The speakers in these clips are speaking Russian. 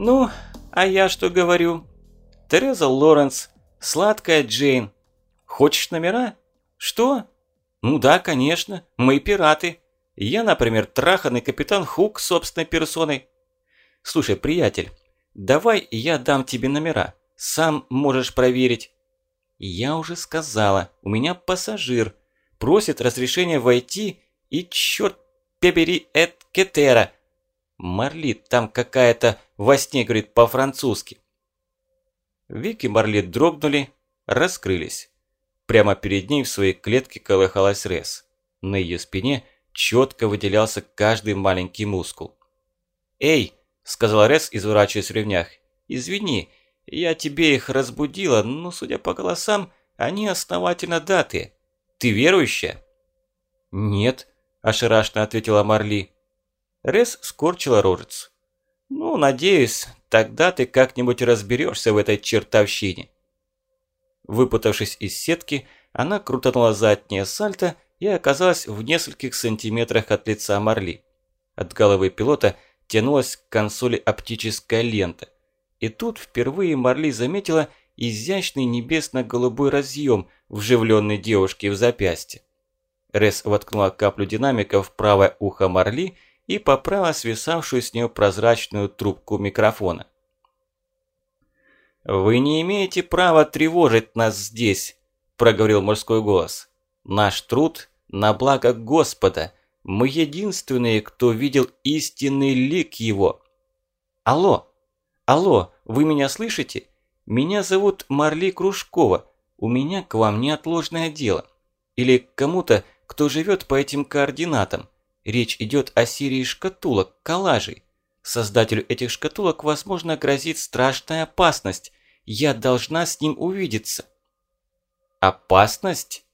«Ну, а я что говорю? Тереза Лоренс, сладкая Джейн. Хочешь номера? Что? Ну да, конечно, мы пираты. Я, например, траханный капитан Хук собственной персоной. Слушай, приятель, давай я дам тебе номера. Сам можешь проверить. Я уже сказала, у меня пассажир. Просит разрешения войти и черт побери эт кетера. Марли там какая-то во сне говорит по-французски. Вики Марли дрогнули, раскрылись. Прямо перед ней в своей клетке колыхалась Рес. На ее спине четко выделялся каждый маленький мускул. «Эй!» – сказала Рес, изворачиваясь в ревнях. «Извини, я тебе их разбудила, но, судя по голосам, они основательно датые. Ты верующая?» «Нет», – ошарашенно ответила Марли. Рес скорчила рожец. «Ну, надеюсь, тогда ты как-нибудь разберешься в этой чертовщине». Выпутавшись из сетки, она крутанула заднее сальто и оказалась в нескольких сантиметрах от лица Марли. От головы пилота тянулась к консоли оптическая лента. И тут впервые Марли заметила изящный небесно-голубой разъем, вживленный девушке в запястье. Рес воткнула каплю динамика в правое ухо Марли и поправила свисавшую с нее прозрачную трубку микрофона. «Вы не имеете права тревожить нас здесь», – проговорил мужской голос. «Наш труд на благо Господа. Мы единственные, кто видел истинный лик его». «Алло, алло, вы меня слышите? Меня зовут Марли Кружкова. У меня к вам неотложное дело. Или к кому-то, кто живет по этим координатам. Речь идет о серии шкатулок, коллажей. Создателю этих шкатулок, возможно, грозит страшная опасность. Я должна с ним увидеться». «Опасность?»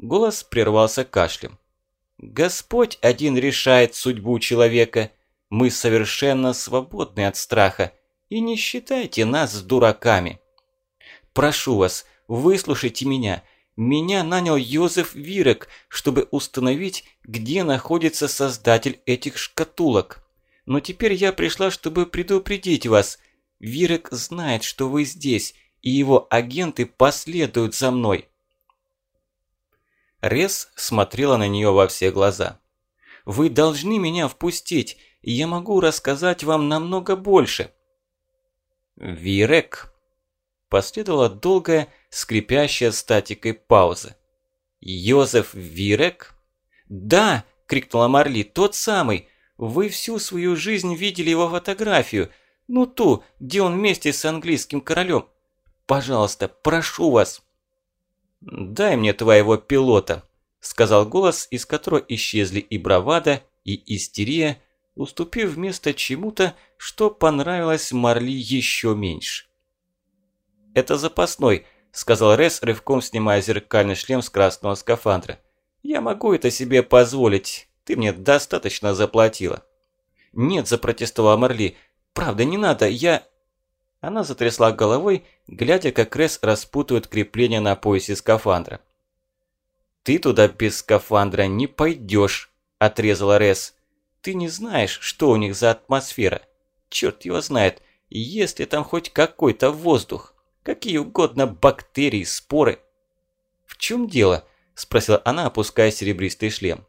Голос прервался кашлем. «Господь один решает судьбу человека. Мы совершенно свободны от страха. И не считайте нас дураками. Прошу вас, выслушайте меня. Меня нанял Йозеф Вирек, чтобы установить, где находится создатель этих шкатулок. Но теперь я пришла, чтобы предупредить вас. Вирек знает, что вы здесь, и его агенты последуют за мной. Рес смотрела на нее во все глаза. «Вы должны меня впустить, и я могу рассказать вам намного больше». «Вирек!» Последовала долгая, скрипящая статикой пауза. «Йозеф Вирек?» «Да!» – крикнула Марли. «Тот самый! Вы всю свою жизнь видели его фотографию. Ну ту, где он вместе с английским королем. Пожалуйста, прошу вас!» «Дай мне твоего пилота», – сказал голос, из которого исчезли и бравада, и истерия, уступив место чему-то, что понравилось Марли еще меньше. «Это запасной», – сказал Рес, рывком снимая зеркальный шлем с красного скафандра. «Я могу это себе позволить. Ты мне достаточно заплатила». «Нет», – запротестовала Марли. «Правда, не надо. Я...» Она затрясла головой, глядя, как Рес распутывает крепление на поясе скафандра. «Ты туда без скафандра не пойдешь», – отрезала Рес. «Ты не знаешь, что у них за атмосфера. Черт его знает, есть ли там хоть какой-то воздух, какие угодно бактерии, споры». «В чем дело?» – спросила она, опуская серебристый шлем.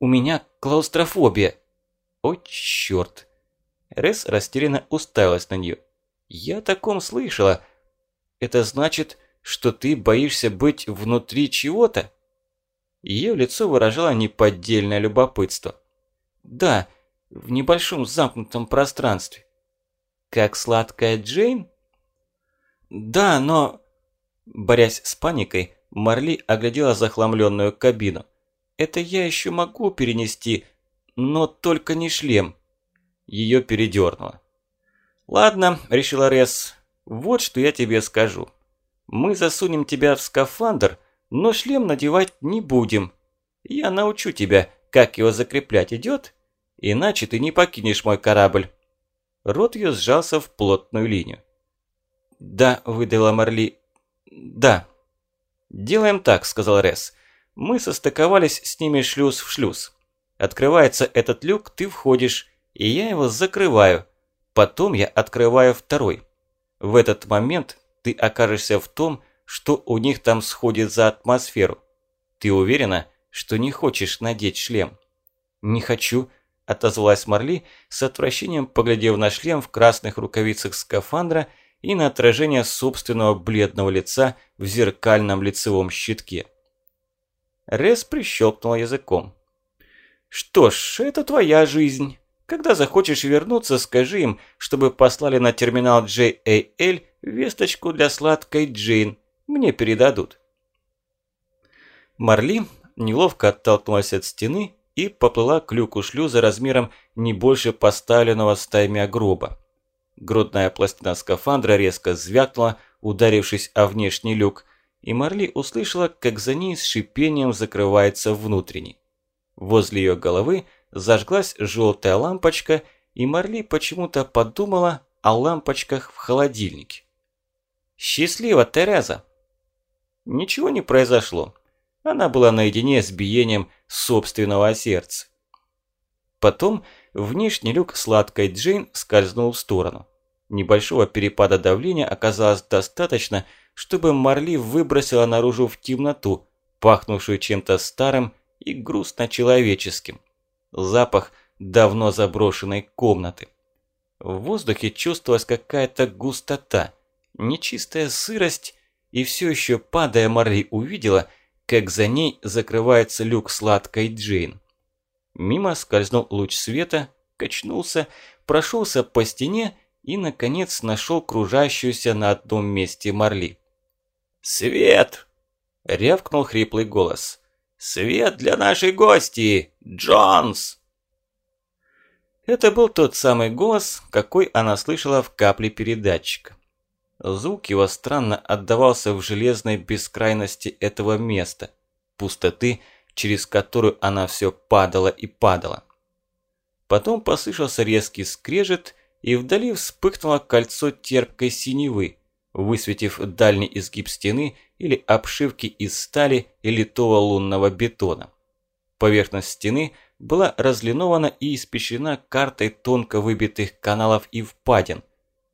«У меня клаустрофобия». «О, черт!» Рес растерянно уставилась на нее. «Я о таком слышала. Это значит, что ты боишься быть внутри чего-то?» Ее лицо выражало неподдельное любопытство. «Да, в небольшом замкнутом пространстве». «Как сладкая Джейн?» «Да, но...» Борясь с паникой, Марли оглядела захламленную кабину. «Это я еще могу перенести, но только не шлем». Ее передернуло. «Ладно», – решила Рес, – «вот что я тебе скажу. Мы засунем тебя в скафандр, но шлем надевать не будем. Я научу тебя, как его закреплять идет, иначе ты не покинешь мой корабль». Рот ее сжался в плотную линию. «Да», – выдала Марли, – «да». «Делаем так», – сказал Рес. «Мы состыковались с ними шлюз в шлюз. Открывается этот люк, ты входишь, и я его закрываю. Потом я открываю второй. В этот момент ты окажешься в том, что у них там сходит за атмосферу. Ты уверена, что не хочешь надеть шлем?» «Не хочу», – отозвалась Марли, с отвращением поглядев на шлем в красных рукавицах скафандра и на отражение собственного бледного лица в зеркальном лицевом щитке. Рес прищелкнула языком. «Что ж, это твоя жизнь. Когда захочешь вернуться, скажи им, чтобы послали на терминал JAL весточку для сладкой Джейн. Мне передадут». Марли неловко оттолкнулась от стены и поплыла к люку шлюза размером не больше поставленного стаймя гроба. Грудная пластина скафандра резко звякнула, ударившись о внешний люк, и Марли услышала, как за ней с шипением закрывается внутренний. Возле ее головы зажглась желтая лампочка, и Марли почему-то подумала о лампочках в холодильнике. «Счастливо, Тереза!» Ничего не произошло. Она была наедине с биением собственного сердца. Потом внешний люк сладкой Джейн скользнул в сторону. Небольшого перепада давления оказалось достаточно, чтобы Марли выбросила наружу в темноту, пахнувшую чем-то старым и грустно-человеческим. Запах давно заброшенной комнаты. В воздухе чувствовалась какая-то густота, нечистая сырость, и все еще падая Марли увидела – как за ней закрывается люк сладкой Джейн. Мимо скользнул луч света, качнулся, прошелся по стене и, наконец, нашел кружащуюся на одном месте Марли. «Свет!» – рявкнул хриплый голос. «Свет для нашей гости! Джонс!» Это был тот самый голос, какой она слышала в капле передатчика. Звук его странно отдавался в железной бескрайности этого места, пустоты, через которую она все падала и падала. Потом послышался резкий скрежет, и вдали вспыхнуло кольцо терпкой синевы, высветив дальний изгиб стены или обшивки из стали и литого лунного бетона. Поверхность стены была разлинована и испещрена картой тонко выбитых каналов и впадин.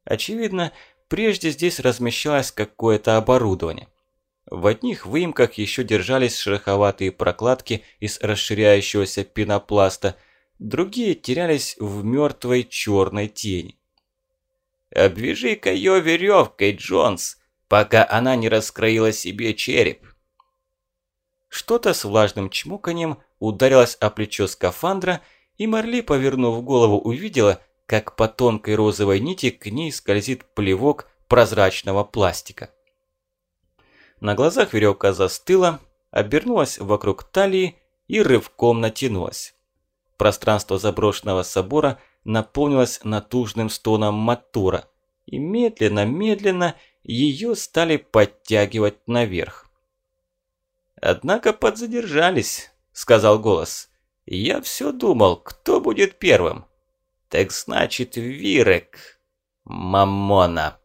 Очевидно, Прежде здесь размещалось какое-то оборудование. В одних выемках еще держались шероховатые прокладки из расширяющегося пенопласта, другие терялись в мертвой черной тени. «Обвяжи-ка ее веревкой, Джонс, пока она не раскроила себе череп!» Что-то с влажным чмоканием ударилось о плечо скафандра, и Марли, повернув голову, увидела, как по тонкой розовой нити к ней скользит плевок прозрачного пластика. На глазах веревка застыла, обернулась вокруг талии и рывком натянулась. Пространство заброшенного собора наполнилось натужным стоном мотора, и медленно-медленно ее стали подтягивать наверх. «Однако подзадержались», – сказал голос. «Я все думал, кто будет первым. Так значит, Вирек. Мамона.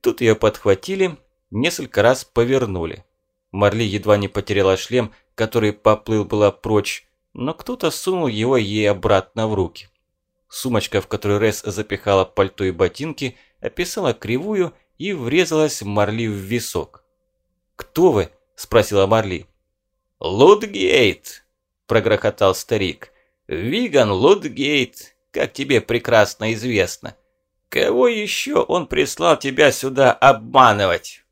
Тут ее подхватили, несколько раз повернули. Марли едва не потеряла шлем, который поплыл была прочь, но кто-то сунул его ей обратно в руки. Сумочка, в которую Рес запихала пальто и ботинки, описала кривую и врезалась Марли в висок. «Кто вы?» – спросила Марли. «Лутгейт!» – прогрохотал старик. «Виган Лутгейт, как тебе прекрасно известно. Кого еще он прислал тебя сюда обманывать?»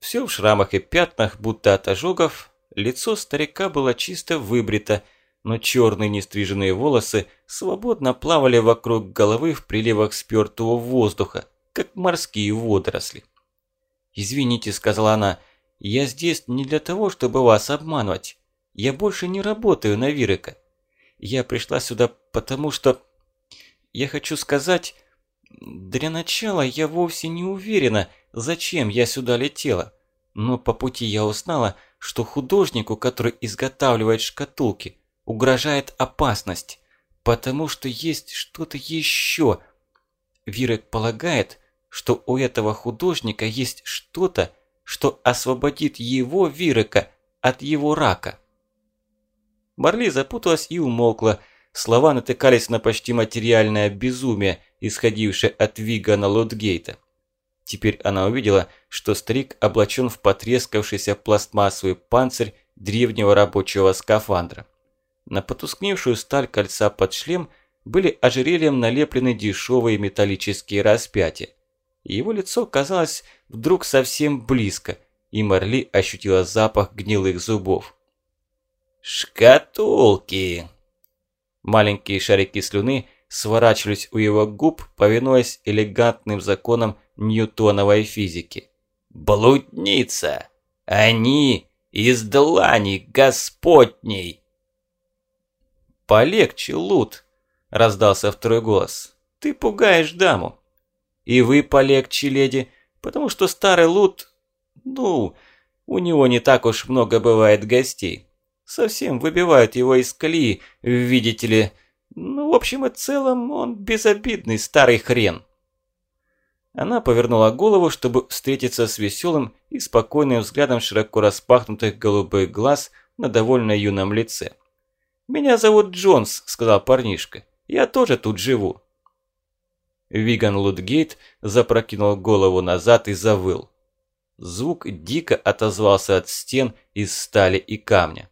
Все в шрамах и пятнах, будто от ожогов, лицо старика было чисто выбрито, но черные нестриженные волосы свободно плавали вокруг головы в приливах спертого воздуха, как морские водоросли. «Извините», — сказала она, — «я здесь не для того, чтобы вас обманывать. Я больше не работаю на Вирека. Я пришла сюда потому, что... Я хочу сказать... Для начала я вовсе не уверена, зачем я сюда летела. Но по пути я узнала, что художнику, который изготавливает шкатулки, угрожает опасность. Потому что есть что-то еще. Вирек полагает, что у этого художника есть что-то, что освободит его, Вирека, от его рака. Марли запуталась и умолкла, слова натыкались на почти материальное безумие, исходившее от Вигана Лотгейта. Теперь она увидела, что старик облачен в потрескавшийся пластмассовый панцирь древнего рабочего скафандра. На потускневшую сталь кольца под шлем были ожерельем налеплены дешевые металлические распятия. Его лицо казалось вдруг совсем близко, и Марли ощутила запах гнилых зубов. «Шкатулки!» Маленькие шарики слюны сворачивались у его губ, повинуясь элегантным законам ньютоновой физики. «Блудница! Они из длани Господней!» «Полегче, Лут!» – раздался второй голос. «Ты пугаешь даму!» «И вы полегче, леди, потому что старый Лут, ну, у него не так уж много бывает гостей. Совсем выбивают его из колеи, видите ли. Ну, в общем и целом, он безобидный старый хрен». Она повернула голову, чтобы встретиться с веселым и спокойным взглядом широко распахнутых голубых глаз на довольно юном лице. «Меня зовут Джонс», – сказал парнишка. «Я тоже тут живу». Виган Лутгейт запрокинул голову назад и завыл. Звук дико отозвался от стен из стали и камня.